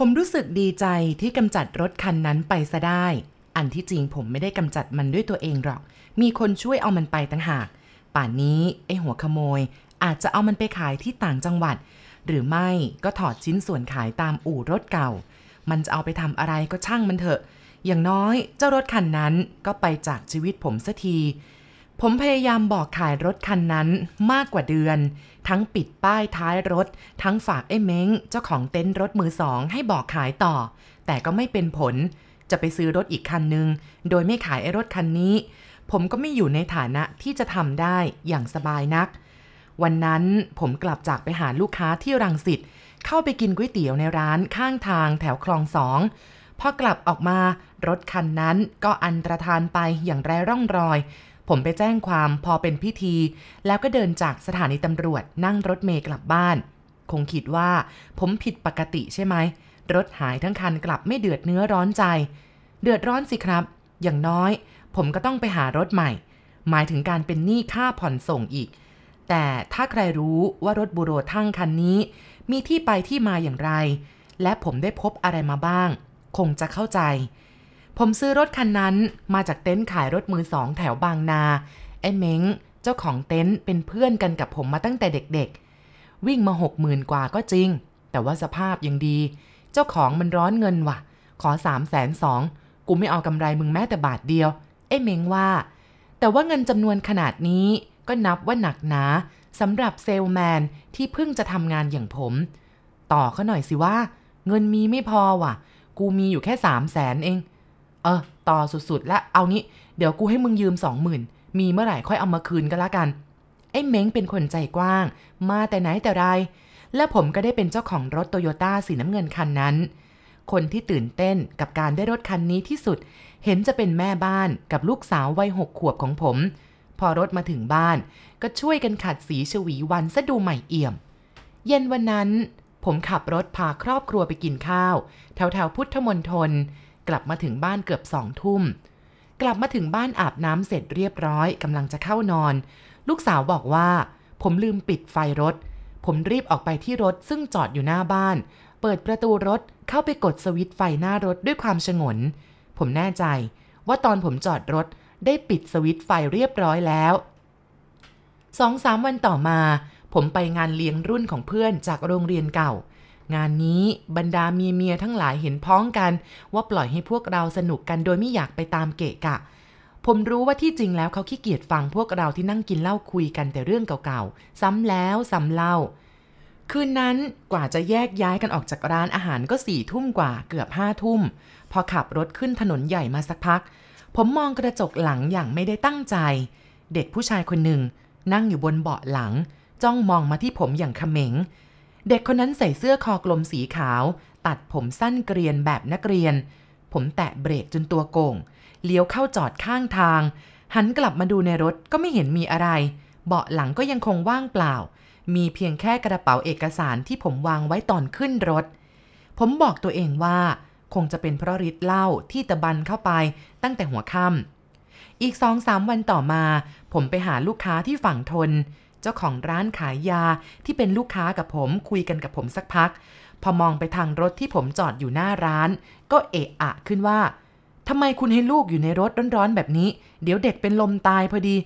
ผมรู้สึกดีใจที่กำจัดรถคันนั้นไปซะได้ อันที่จริงผมไม่ได้กำจัดมันด้วยตัวเองหรอก มีคนช่วยเอามันไปตั้งหาก ป่านนี้ไอหัวขโมย อาจจะเอามันไปขายที่ต่างจังหวัด หรือไม่ก็ถอดชิ้นส่วนขายตามอู่รถเก่า มันจะเอาไปทำอะไรก็ช่างมันเถอะ อย่างน้อยเจ้ารถคันนั้นก็ไปจากชีวิตผมสัที ผมพยายามบอกขายรถคันนั้นมากกว่าเดือน ทั้งปิดป้ายท้ายรถ ทั้งฝากไอ้เม้ง เจ้าของเต็นท์รถมือสองให้บอกขายต่อ แต่ก็ไม่เป็นผล จะไปซื้อรถอีกคันนึง โดยไม่ขายไอ้รถคันนี้ ผมก็ไม่อยู่ในฐานะที่จะทำได้อย่างสบายนัก วันนั้นผมกลับจากไปหาลูกค้าที่รังสิตเข้าไปกินก๋วยเตี๋ยวในร้านข้างทางแถวคลองสองพอกลับออกมารถคันนั้นก็อันตรธานไปอย่างไร้ร่องรอย ผมไปแจ้งความพอเป็นพิธี แล้วก็เดินจากสถานีตำรวจนั่งรถเมล์กลับบ้าน คงคิดว่า ผมผิดปกติใช่ไหม รถหายทั้งคันกลับไม่เดือดเนื้อร้อนใจ เดือดร้อนสิครับ อย่างน้อย ผมก็ต้องไปหารถใหม่ หมายถึงการเป็นหนี้ค่าผ่อนส่งอีก แต่ถ้าใครรู้ว่ารถบูโรทั้งคันนี้ มีที่ไปที่มาอย่างไร และผมได้พบอะไรมาบ้าง คงจะเข้าใจ ผมซื้อรถคันนั้นมาจากเต็นท์ขายรถมือสองแถวบางนา ไอ้เม้ง เจ้าของเต็นท์เป็นเพื่อนกันกับผมมาตั้งแต่เด็กๆ วิ่งมาหกหมื่นกว่าก็จริง แต่ว่าสภาพยังดี เจ้าของมันร้อนเงินว่ะ ขอสามแสนสองกูไม่เอากำไรมึงแม้แต่บาทเดียว ไอ้เม้งว่า แต่ว่าเงินจำนวนขนาดนี้ก็นับว่าหนักหนาสำหรับเซลแมนที่เพิ่งจะทำงานอย่างผม ต่อเขาหน่อยสิว่า เงินมีไม่พอว่ะ กูมีอยู่แค่สามแสนเอง เออ ต่อสุดๆ และเอางี้ เดี๋ยวกูให้มึงยืมสองหมื่นมีเมื่อไหร่ค่อยเอามาคืนก็แล้วกัน ไอ้เม้งเป็นคนใจกว้าง มาแต่ไหนแต่ไร และผมก็ได้เป็นเจ้าของรถโตโยต้าสีน้ำเงินคันนั้น คนที่ตื่นเต้นกับการได้รถคันนี้ที่สุด เห็นจะเป็นแม่บ้านกับลูกสาววัยหกขวบของผม พอรถมาถึงบ้าน ก็ช่วยกันขัดสีชวีวันซะดูใหม่เอี่ยม เย็นวันนั้น ผมขับรถพาครอบครัวไปกินข้าว แถวแถวพุทธมณฑล กลับมาถึงบ้านเกือบสองทุ่ม กลับมาถึงบ้านอาบน้ำเสร็จเรียบร้อยกำลังจะเข้านอน ลูกสาวบอกว่า ผมลืมปิดไฟรถ ผมรีบออกไปที่รถซึ่งจอดอยู่หน้าบ้าน เปิดประตูรถเข้าไปกดสวิตช์ไฟหน้ารถด้วยความฉงน ผมแน่ใจว่าตอนผมจอดรถได้ปิดสวิตช์ไฟเรียบร้อยแล้วสองสามวันต่อมา ผมไปงานเลี้ยงรุ่นของเพื่อนจากโรงเรียนเก่า งานนี้บรรดาเมียเมียทั้งหลายเห็นพ้องกัน ว่าปล่อยให้พวกเราสนุกกันโดยไม่อยากไปตามเกะกะ ผมรู้ว่าที่จริงแล้วเขาขี้เกียจฟังพวกเราที่นั่งกินเหล้าคุยกันแต่เรื่องเก่าๆ ซ้ำแล้วซ้ำเล่า คืนนั้นกว่าจะแยกย้ายกันออกจากร้านอาหารก็สี่ทุ่มกว่าเกือบห้าทุ่ม พอขับรถขึ้นถนนใหญ่มาสักพัก ผมมองกระจกหลังอย่างไม่ได้ตั้งใจ เด็กผู้ชายคนหนึ่งนั่งอยู่บนเบาะหลัง จ้องมองมาที่ผมอย่างเขม็ง เด็กคนนั้นใส่เสื้อคอกลมสีขาว ตัดผมสั้นเกรียนแบบนักเรียน ผมแตะเบรกจนตัวโก่ง เลี้ยวเข้าจอดข้างทาง หันกลับมาดูในรถก็ไม่เห็นมีอะไร เบาะหลังก็ยังคงว่างเปล่า มีเพียงแค่กระเป๋าเอกสารที่ผมวางไว้ตอนขึ้นรถ ผมบอกตัวเองว่า คงจะเป็นเพราะฤทธิ์เหล้าที่ตะบันเข้าไปตั้งแต่หัวค่ำอีกสองสามวันต่อมา ผมไปหาลูกค้าที่ฝั่งทน เจ้าของร้านขายยาที่เป็นลูกค้ากับผมคุยกันกับผมสักพัก พอมองไปทางรถที่ผมจอดอยู่หน้าร้าน ก็เอะอะขึ้นว่าทำไมคุณให้ลูกอยู่ในรถร้อนๆแบบนี้ เดี๋ยวเด็กเป็นลมตายพอดี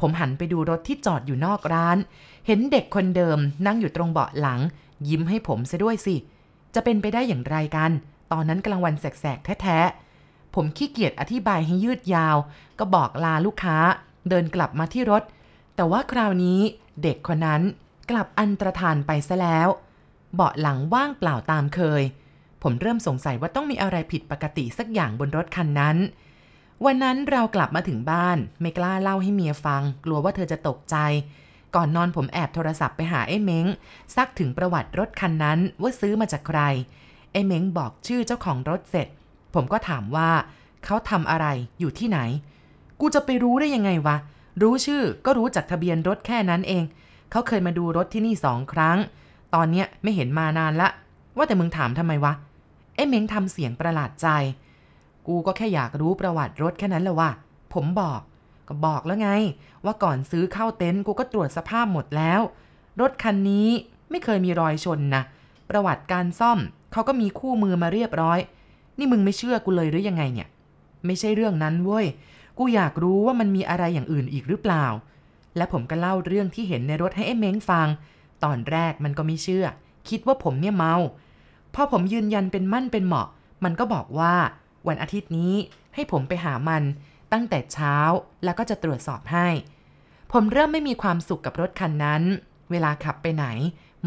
ผมหันไปดูรถที่จอดอยู่นอกร้าน เห็นเด็กคนเดิมนั่งอยู่ตรงเบาะหลัง ยิ้มให้ผมซะด้วยสิ จะเป็นไปได้อย่างไรกัน ตอนนั้นกลางวันแสกๆแท้ๆผมขี้เกียจอธิบายให้ยืดยาว ก็บอกลาลูกค้า เดินกลับมาที่รถ แต่ว่าคราวนี้เด็กคนนั้นกลับอันตรธานไปซะแล้ว เบาะหลังว่างเปล่าตามเคย ผมเริ่มสงสัยว่าต้องมีอะไรผิดปกติสักอย่างบนรถคันนั้น วันนั้นเรากลับมาถึงบ้าน ไม่กล้าเล่าให้เมียฟัง กลัวว่าเธอจะตกใจ ก่อนนอนผมแอบโทรศัพท์ไปหาไอ้เม้งซักถึงประวัติรถคันนั้นว่าซื้อมาจากใคร ไอ้เม้งบอกชื่อเจ้าของรถเสร็จ ผมก็ถามว่า เขาทำอะไรอยู่ที่ไหน กูจะไปรู้ได้ยังไงวะ รู้ชื่อก็รู้จากทะเบียนรถแค่นั้นเอง เขาเคยมาดูรถที่นี่สองครั้ง ตอนเนี้ยไม่เห็นมานานละ ว่าแต่มึงถามทำไมวะไอ้เม้งทำเสียงประหลาดใจ กูก็แค่อยากรู้ประวัติรถแค่นั้นแหละว่ะ ผมบอก ก็บอกแล้วไง ว่าก่อนซื้อเข้าเต็นท์กูก็ตรวจสภาพหมดแล้ว รถคันนี้ไม่เคยมีรอยชนนะ ประวัติการซ่อมเขาก็มีคู่มือมาเรียบร้อย นี่มึงไม่เชื่อกูเลยหรือยังไงเนี่ย ไม่ใช่เรื่องนั้นเว้ย กูอยากรู้ว่ามันมีอะไรอย่างอื่นอีกหรือเปล่า และผมก็เล่าเรื่องที่เห็นในรถให้ไอ้เม้งฟัง ตอนแรกมันก็ไม่เชื่อ คิดว่าผมเนี่ยเมาพอผมยืนยันเป็นมั่นเป็นเหมาะ มันก็บอกว่า วันอาทิตย์นี้ให้ผมไปหามันตั้งแต่เช้าแล้วก็จะตรวจสอบให้ ผมเริ่มไม่มีความสุขกับรถคันนั้น เวลาขับไปไหน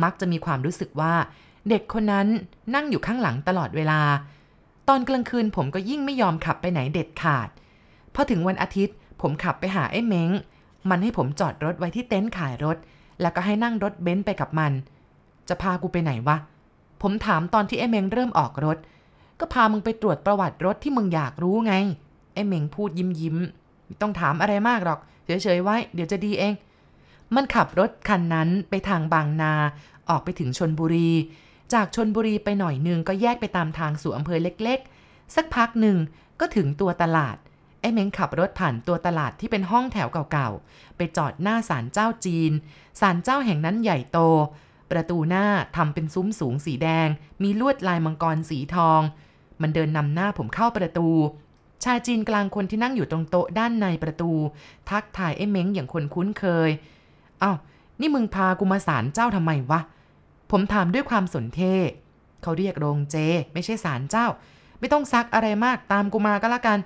มักจะมีความรู้สึกว่า เด็กคนนั้นนั่งอยู่ข้างหลังตลอดเวลา ตอนกลางคืนผมก็ยิ่งไม่ยอมขับไปไหนเด็ดขาด พอถึงวันอาทิตย์ ผมขับไปหาไอ้เม้ง มันให้ผมจอดรถไว้ที่เต็นท์ขายรถ แล้วก็ให้นั่งรถเบนซ์ไปกับมัน จะพากูไปไหนวะ ผมถามตอนที่ไอ้เม้งเริ่มออกรถ ก็พามึงไปตรวจประวัติรถที่มึงอยากรู้ไง ไอ้เม้งพูดยิ้มยิ้มไม่ต้องถามอะไรมากหรอก เฉยๆไว้ เดี๋ยวจะดีเอง มันขับรถคันนั้นไปทางบางนา ออกไปถึงชนบุรี จากชนบุรีไปหน่อยนึงก็แยกไปตามทางสู่อำเภอเล็ก ๆ สักพักหนึ่งก็ถึงตัวตลาด ไอ้เม้งขับรถผ่านตัวตลาดที่เป็นห้องแถวเก่าๆ ไปจอดหน้าศาลเจ้าจีน ศาลเจ้าแห่งนั้นใหญ่โต ประตูหน้าทำเป็นซุ้มสูงสีแดง มีลวดลายมังกรสีทอง มันเดินนำหน้าผมเข้าประตู ชายจีนกลางคนที่นั่งอยู่ตรงโต๊ะด้านในประตู ทักทายไอ้เม้งอย่างคนคุ้นเคย เอ้า นี่มึงพากูมาศาลเจ้าทำไมวะ ผมถามด้วยความสนเท เขาเรียกโรงเจ ไม่ใช่ศาลเจ้า ไม่ต้องซักอะไรมากตามกูมาก็แล้วกัน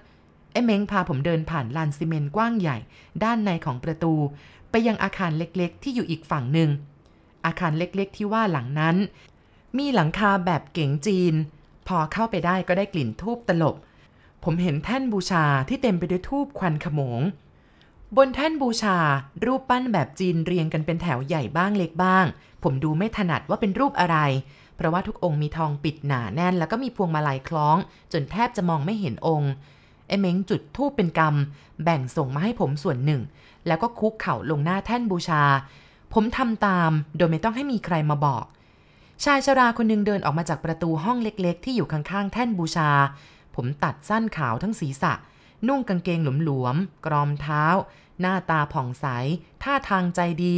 ไอ้เม้งพาผมเดินผ่านลานซีเมนต์กว้างใหญ่ ด้านในของประตู ไปยังอาคารเล็กๆ ที่อยู่อีกฝั่งหนึ่ง อาคารเล็กๆ ที่ว่าหลังนั้น มีหลังคาแบบเก๋งจีน พอเข้าไปได้ก็ได้กลิ่นทูบตลบ ผมเห็นแท่นบูชาที่เต็มไปด้วยทูบควันขโมง บนแท่นบูชา รูปปั้นแบบจีนเรียงกันเป็นแถวใหญ่บ้างเล็กบ้าง ผมดูไม่ถนัดว่าเป็นรูปอะไรเพราะว่าทุกองค์มีทองปิดหนาแน่น แล้วก็มีพวงมาลัยคล้อง จนแทบจะมองไม่เห็นองค์ เม้งจุดทูบเป็นกำแบ่งส่งมาให้ผมส่วนหนึ่ง แล้วก็คุกเข่าลงหน้าแท่นบูชา ผมทำตามโดยไม่ต้องให้มีใครมาบอก ชายชราคนหนึงเดินออกมาจากประตูห้องเล็กๆ ที่อยู่ข้างๆ แท่นบูชา ผมตัดสั้นขาวทั้งศีรษะ นุ่งกางเกงหลวมๆกรอมเท้า หน้าตาผ่องใส ท่าทางใจดี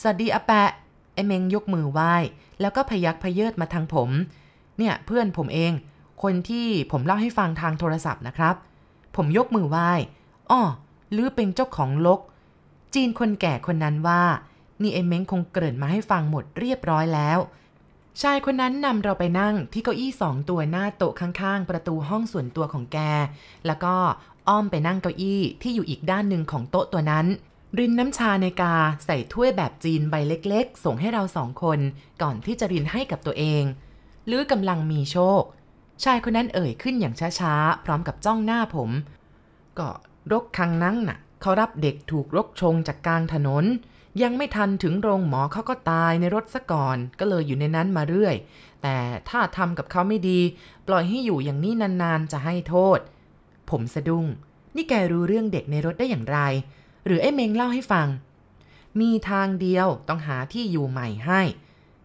สวัสดีอาแปะไอเมงยกมือไหว้ แล้วก็พยักพเยิดมาทางผม เนี่ยเพื่อนผมเอง คนที่ผมเล่าให้ฟังทางโทรศัพท์นะครับ ผมยกมือไหว้อ้อลือเป็นเจ้าของลก จีนคนแก่คนนั้นว่า นี่ไอเม้งคงเกริ่นมาให้ฟังหมดเรียบร้อยแล้ว ชายคนนั้นนำเราไปนั่งที่เก้าอี้สองตัวหน้าโต๊ะข้างๆ ประตูห้องส่วนตัวของแก แล้วก็อ้อมไปนั่งเก้าอี้ที่อยู่อีกด้านหนึ่งของโต๊ะตัวนั้น รินน้ำชาในกาใส่ถ้วยแบบจีนใบเล็กๆ ส่งให้เราสองคน ก่อนที่จะรินให้กับตัวเองหรือกำลังมีโชค ชายคนนั้นเอ่ยขึ้นอย่างช้าๆ พร้อมกับจ้องหน้าผม ก็รกคังนั่งน่ะ เขารับเด็กถูกรกชงจากกลางถนน ยังไม่ทันถึงโรงหมอเขาก็ตายในรถซะก่อน ก็เลยอยู่ในนั้นมาเรื่อย แต่ถ้าทำกับเขาไม่ดี ปล่อยให้อยู่อย่างนี้นานๆ จะให้โทษ ผมสะดุ้ง นี่แกรู้เรื่องเด็กในรถได้อย่างไร หรือไอ้เมงเล่าให้ฟัง มีทางเดียวต้องหาที่อยู่ใหม่ให้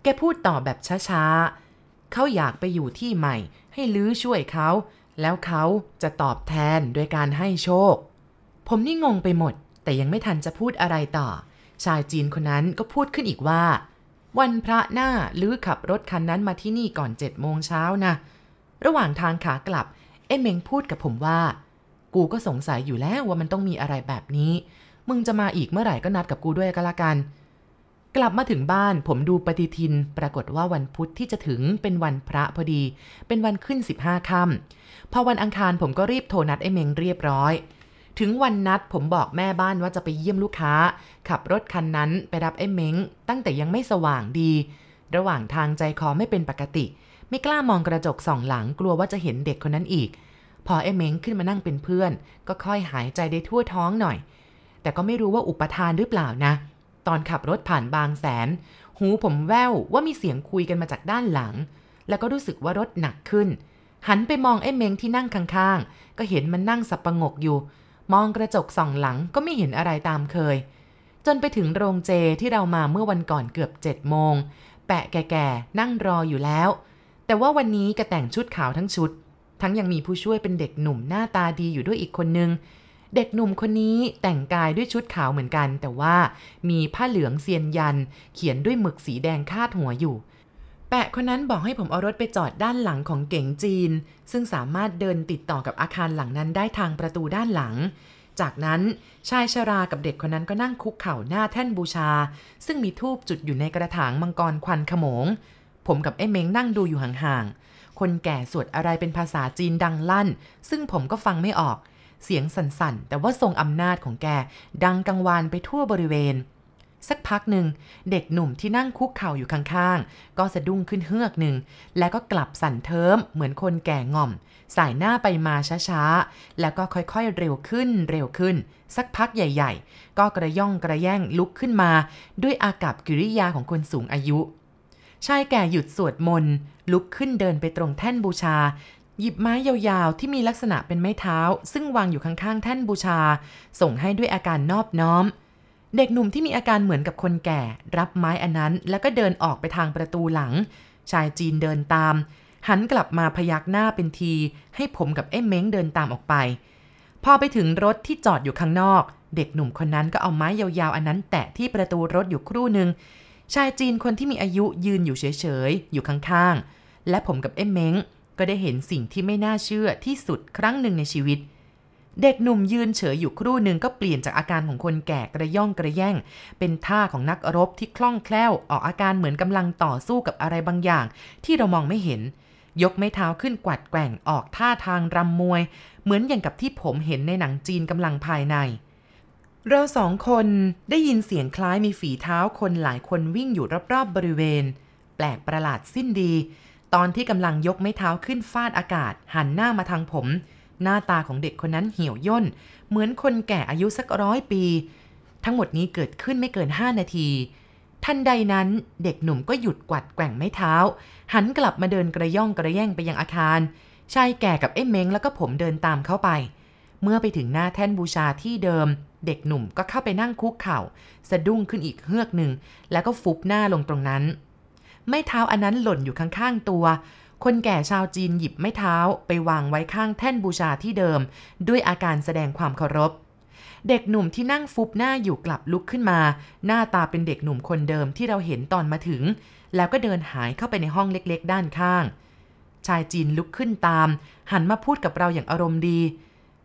แกพูดต่อแบบช้าๆ เขาอยากไปอยู่ที่ใหม่ ให้ลื้อช่วยเขา แล้วเขาจะตอบแทนโดยการให้โชค ผมนี่งงไปหมด แต่ยังไม่ทันจะพูดอะไรต่อ ชายจีนคนนั้นก็พูดขึ้นอีกว่า วันพระหน้าลื้อขับรถคันนั้นมาที่นี่ก่อนเจ็ดโมงเช้านะ ระหว่างทางขากลับ เอเมงพูดกับผมว่า กูก็สงสัยอยู่แล้วว่ามันต้องมีอะไรแบบนี้ มึงจะมาอีกเมื่อไหร่ก็นัดกับกูด้วยก็แล้วกัน กลับมาถึงบ้านผมดูปฏิทิน ปรากฏว่าวันพุธที่จะถึงเป็นวันพระพอดี เป็นวันขึ้น 15ค่ำพอวันอังคารผมก็รีบโทรนัดไอ้เมงเรียบร้อย ถึงวันนัดผมบอกแม่บ้านว่าจะไปเยี่ยมลูกค้า ขับรถคันนั้นไปรับไอ้เม้งตั้งแต่ยังไม่สว่างดี ระหว่างทางใจคอไม่เป็นปกติ ไม่กล้ามองกระจกส่องหลังกลัวว่าจะเห็นเด็กคนนั้นอีก พอไอ้เม้งขึ้นมานั่งเป็นเพื่อน ก็ค่อยหายใจได้ทั่วท้องหน่อย แต่ก็ไม่รู้ว่าอุปทานหรือเปล่านะ ตอนขับรถผ่านบางแสน หูผมแว่วว่ามีเสียงคุยกันมาจากด้านหลัง แล้วก็รู้สึกว่ารถหนักขึ้น หันไปมองไอ้เมงที่นั่งข้างๆ ก็เห็นมันนั่งสับประงกอยู่ มองกระจกส่องหลังก็ไม่เห็นอะไรตามเคย จนไปถึงโรงเจที่เรามาเมื่อวันก่อนเกือบเจ็ดโมง แปะแก่ๆนั่งรออยู่แล้ว แต่ว่าวันนี้กระแต่งชุดขาวทั้งชุด ทั้งยังมีผู้ช่วยเป็นเด็กหนุ่มหน้าตาดีอยู่ด้วยอีกคนนึง เด็กหนุ่มคนนี้แต่งกายด้วยชุดขาวเหมือนกัน แต่ว่ามีผ้าเหลืองเซียนยัน เขียนด้วยหมึกสีแดงคาดหัวอยู่ แปะคนนั้นบอกให้ผมเอารถไปจอดด้านหลังของเก๋งจีน ซึ่งสามารถเดินติดต่อกับอาคารหลังนั้นได้ทางประตูด้านหลัง จากนั้นชายชรากับเด็กคนนั้นก็นั่งคุกเข่าหน้าแท่นบูชา ซึ่งมีทูบจุดอยู่ในกระถางมังกรควันขโมง ผมกับไอ้เม้งนั่งดูอยู่ห่างๆคนแก่สวดอะไรเป็นภาษาจีนดังลั่น ซึ่งผมก็ฟังไม่ออก เสียงสั่นๆ แต่ว่าทรงอำนาจของแก ดังกังวานไปทั่วบริเวณ สักพักหนึ่ง เด็กหนุ่มที่นั่งคุกเข่าอยู่ข้างๆ ก็สะดุ้งขึ้นเฮือกหนึ่ง แล้วก็กลับสั่นเทิมเหมือนคนแก่ง่อม สายหน้าไปมาช้าๆ แล้วก็ค่อยๆ เร็วขึ้นเร็วขึ้น สักพักใหญ่ๆ ก็กระย่องกระแย่งลุกขึ้นมา ด้วยอากับกิริยาของคนสูงอายุชายแก่หยุดสวดมนต์ลุกขึ้นเดินไปตรงแท่นบูชา หยิบไม้ยาวๆ ที่มีลักษณะเป็นไม้เท้า ซึ่งวางอยู่ข้างๆ แท่นบูชา ส่งให้ด้วยอาการนอบน้อม เด็กหนุ่มที่มีอาการเหมือนกับคนแก่ รับไม้อันนั้นแล้วก็เดินออกไปทางประตูหลัง ชายจีนเดินตาม หันกลับมาพยักหน้าเป็นที ให้ผมกับไอ้เม้งเดินตามออกไป พอไปถึงรถที่จอดอยู่ข้างนอก เด็กหนุ่มคนนั้นก็เอาไม้ยาวๆ อันนั้นแตะที่ประตูรถอยู่ครู่หนึ่งชายจีนคนที่มีอายุยืนอยู่เฉยๆอยู่ข้างๆและผมกับไอ้เม้ง ก็ได้เห็นสิ่งที่ไม่น่าเชื่อที่สุดครั้งหนึ่งในชีวิต เด็กหนุ่มยืนเฉยอยู่ครู่หนึ่งก็เปลี่ยนจากอาการของคนแก่กระย่องกระแย่ง เป็นท่าของนักรบที่คล่องแคล่วออกอาการเหมือนกำลังต่อสู้กับอะไรบางอย่าง ที่เรามองไม่เห็น ยกไม้เท้าขึ้นกวัดแกว่งออกท่าทางรำมวย เหมือนอย่างกับที่ผมเห็นในหนังจีนกำลังภายในเราสองคนได้ยินเสียงคล้ายมีฝีเท้าคนหลายคนวิ่งอยู่รอบๆบบริเวณ แปลกประหลาดสิ้นดี ตอนที่กำลังยกไม้เท้าขึ้นฟาดอากาศ หันหน้ามาทางผม หน้าตาของเด็กคนนั้นเหี่ยวย่น เหมือนคนแก่อายุสักร้อยปี ทั้งหมดนี้เกิดขึ้นไม่เกินห้านาที ทันใดนั้นเด็กหนุ่มก็หยุดกวัดแกว่งไม้เท้า หันกลับมาเดินกระย่องกระแย่งไปยังอาคารชายแก่กับไอ้เม้งแล้วก็ผมเดินตามเข้าไป เมื่อไปถึงหน้าแท่นบูชาที่เดิม เด็กหนุ่มก็เข้าไปนั่งคุกเข่า สะดุ้งขึ้นอีกเฮือกหนึ่งแล้วก็ฟุบหน้าลงตรงนั้น ไม้เท้าอันนั้นหล่นอยู่ข้างๆตัว คนแก่ชาวจีนหยิบไม้เท้าไปวางไว้ข้างแท่นบูชาที่เดิม ด้วยอาการแสดงความเคารพ เด็กหนุ่มที่นั่งฟุบหน้าอยู่กลับลุกขึ้นมา หน้าตาเป็นเด็กหนุ่มคนเดิมที่เราเห็นตอนมาถึง แล้วก็เดินหายเข้าไปในห้องเล็กๆ ด้านข้าง ชายจีนลุกขึ้นตาม หันมาพูดกับเราอย่างอารมณ์ดี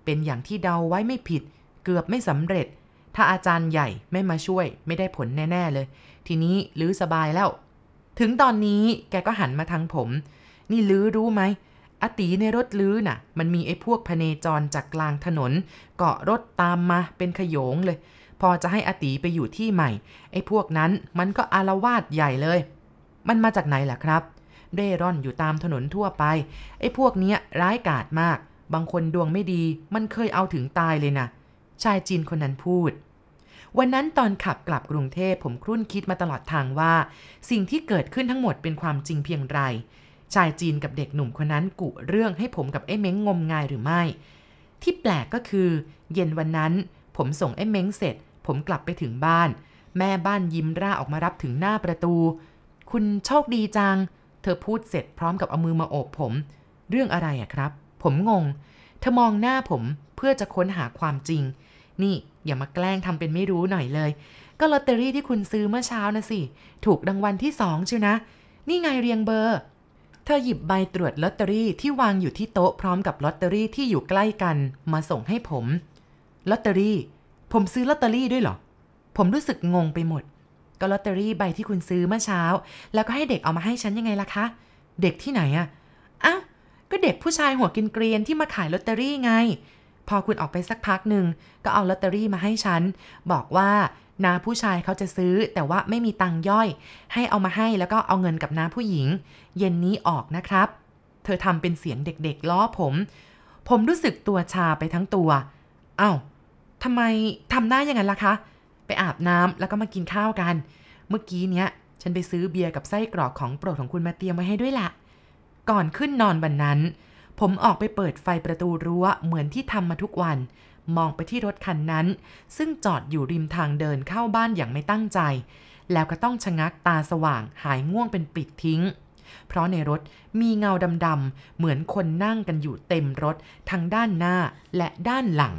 เป็นอย่างที่เดาไว้ไม่ผิด เกือบไม่สำเร็จถ้าอาจารย์ใหญ่ไม่มาช่วยไม่ได้ผลแน่ ๆ เลย ทีนี้ลื้อสบายแล้ว ถึงตอนนี้แกก็หันมาทางผม นี่ลื้อรู้ไหมอติในรถลื้อน่ะ มันมีไอ้พวกพเนจรจากกลางถนน เกาะรถตามมาเป็นขโยงเลย พอจะให้อติไปอยู่ที่ใหม่ ไอ้พวกนั้นมันก็อารวาสใหญ่เลย มันมาจากไหนล่ะครับเร่ร่อนอยู่ตามถนนทั่วไป ไอ้พวกเนี้ยร้ายกาจมาก บางคนดวงไม่ดี มันเคยเอาถึงตายเลยนะชายจีนคนนั้นพูด วันนั้นตอนขับกลับกรุงเทพผมครุ่นคิดมาตลอดทางว่า สิ่งที่เกิดขึ้นทั้งหมดเป็นความจริงเพียงไร ชายจีนกับเด็กหนุ่มคนนั้นกุเรื่องให้ผมกับไอ้เม้งงมงายหรือไม่ ที่แปลกก็คือ เย็นวันนั้น ผมส่งไอ้เม้งเสร็จ ผมกลับไปถึงบ้าน แม่บ้านยิ้มร่าออกมารับถึงหน้าประตู คุณโชคดีจัง เธอพูดเสร็จพร้อมกับเอามือมาโอบผม เรื่องอะไรอะครับ ผมงง เธอมองหน้าผมเพื่อจะค้นหาความจริง นี่อย่ามาแกล้งทำเป็นไม่รู้หน่อยเลย ก็ลอตเตอรี่ที่คุณซื้อเมื่อเช้านะสิ ถูกรางวัลที่สองเชียวนะ นี่ไงเรียงเบอร์ เธอหยิบใบตรวจลอตเตอรี่ที่วางอยู่ที่โต๊ะพร้อมกับลอตเตอรี่ที่อยู่ใกล้กันมาส่งให้ผม ลอตเตอรี่ ผมซื้อลอตเตอรี่ด้วยเหรอ ผมรู้สึกงงไปหมด ก็ลอตเตอรี่ใบที่คุณซื้อเมื่อเช้า แล้วก็ให้เด็กเอามาให้ฉันยังไงล่ะคะ เด็กที่ไหนอะอ้าวก็เด็กผู้ชายหัวกินเกรียนที่มาขายลอตเตอรี่ไง พอคุณออกไปสักพักหนึ่งก็เอาลอตเตอรี่มาให้ฉัน บอกว่านาผู้ชายเขาจะซื้อแต่ว่าไม่มีตังย่อย ให้เอามาให้แล้วก็เอาเงินกับนาผู้หญิง เย็นนี้ออกนะครับ เธอทำเป็นเสียงเด็กๆล้อผม ผมรู้สึกตัวชาไปทั้งตัว เอา้าทำไมทำหน้าอย่างนั้นล่ะคะ ไปอาบน้ำแล้วก็มากินข้าวกัน เมื่อกี้เนี้ย ฉันไปซื้อเบียร์กับไส้กรอกของโปรดของคุณมาเตรียมไว้ให้ด้วยละก่อนขึ้นนอนวันนั้น ผมออกไปเปิดไฟประตูรั้วเหมือนที่ทำมาทุกวัน มองไปที่รถคันนั้น ซึ่งจอดอยู่ริมทางเดินเข้าบ้านอย่างไม่ตั้งใจ แล้วก็ต้องชะงักตาสว่างหายง่วงเป็นปิดทิ้ง เพราะในรถมีเงาดำๆเหมือนคนนั่งกันอยู่เต็มรถทั้งด้านหน้าและด้านหลัง